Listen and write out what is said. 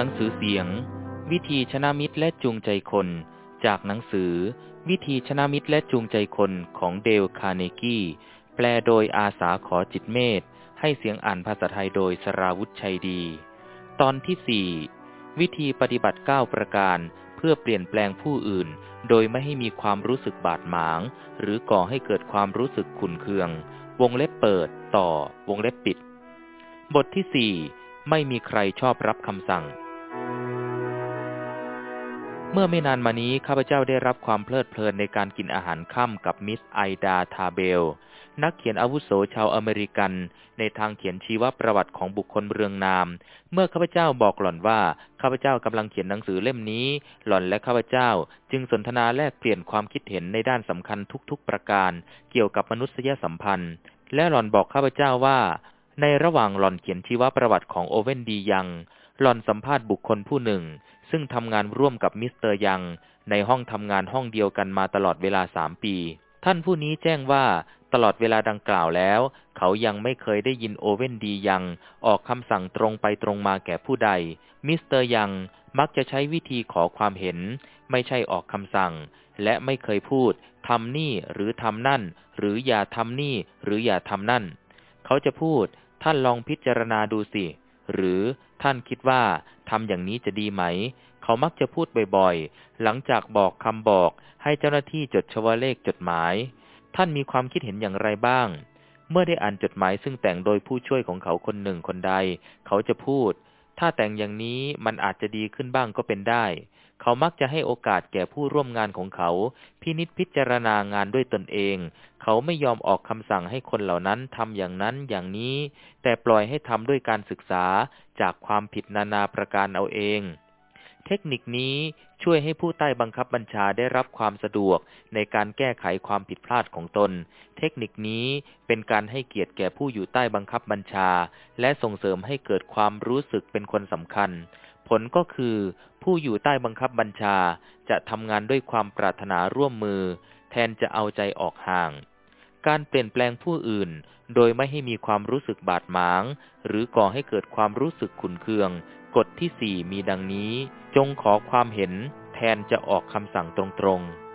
หนังสือเสียง วิธีชนะมิตรและจูงใจคน จากหนังสือ วิธีชนะมิตรและจูงใจคนของเดลคาเนกี้ แปลโดยอาสาขอจิตเมธให้เสียงอ่านภาษาไทยโดยสราวุธชัยดี ตอนที่สี่วิธีปฏิบัติเก้าประการเพื่อเปลี่ยนแปลงผู้อื่น โดยไม่ให้มีความรู้สึกบาดหมาง หรือก่อให้เกิดความรู้สึกขุนเคือง วงเล็บเปิด ต่อ วงเล็บปิด บทที่สี่ไม่มีใครชอบรับคำสั่ง เมื่อไม่นานมานี้ข้าพเจ้าได้รับความเพลิดเพลินในการกินอาหารค่ำกับมิสไอดาทาเบล นักเขียนอาวุโสชาวอเมริกัน ในทางเขียนชีวประวัติของบุคคลเรืองนาม เมื่อข้าพเจ้าบอกหล่อนว่าข้าพเจ้ากำลังเขียนหนังสือเล่มนี้ หล่อนและข้าพเจ้า จึงสนทนาแลกเปลี่ยนความคิดเห็นในด้านสำคัญทุกๆประการ เกี่ยวกับมนุษยสัมพันธ์ และหล่อนบอกข้าพเจ้าว่า ในระหว่างหล่อนเขียนชีวประวัติของโอเวนดียัง หล่อนสัมภาษณ์บุคคลผู้หนึ่ง ซึ่งทำงานร่วมกับมิสเตอร์ยัง ในห้องทำงานห้องเดียวกันมาตลอดเวลาสามปี ท่านผู้นี้แจ้งว่าตลอดเวลาดังกล่าวแล้ว เขายังไม่เคยได้ยินโอเวนดียัง ออกคำสั่งตรงไปตรงมาแก่ผู้ใด มิสเตอร์ยังมักจะใช้วิธีขอความเห็น ไม่ใช่ออกคำสั่ง และไม่เคยพูดทำนี่หรือทำนั่น หรืออย่าทำนี่หรืออย่าทำนั่น เขาจะพูด ท่านลองพิจารณาดูสิ หรือท่านคิดว่าทำอย่างนี้จะดีไหม เขามักจะพูดบ่อยๆ หลังจากบอกคำบอกให้เจ้าหน้าที่จดชวเลขจดหมาย ท่านมีความคิดเห็นอย่างไรบ้าง เมื่อได้อ่านจดหมายซึ่งแต่งโดยผู้ช่วยของเขาคนหนึ่งคนใด เขาจะพูด ถ้าแต่งอย่างนี้มันอาจจะดีขึ้นบ้างก็เป็นได้ เขามักจะให้โอกาสแก่ผู้ร่วมงานของเขา พินิจพิจารณางานด้วยตนเอง เขาไม่ยอมออกคำสั่งให้คนเหล่านั้นทำอย่างนั้นอย่างนี้ แต่ปล่อยให้ทำด้วยการศึกษาจากความผิดนานาประการเอาเอง เทคนิคนี้ช่วยให้ผู้ใต้บังคับบัญชาได้รับความสะดวกในการแก้ไขความผิดพลาดของตน เทคนิคนี้เป็นการให้เกียรติแก่ผู้อยู่ใต้บังคับบัญชา และส่งเสริมให้เกิดความรู้สึกเป็นคนสำคัญ ผลก็คือ ผู้อยู่ใต้บังคับบัญชาจะทำงานด้วยความปรารถนาร่วมมือ แทนจะเอาใจออกห่าง การเปลี่ยนแปลงผู้อื่น โดยไม่ให้มีความรู้สึกบาดหมาง หรือก่อให้เกิดความรู้สึกขุนเคือง กฎที่สี่มีดังนี้ จงขอความเห็นแทนจะออกคำสั่งตรงๆ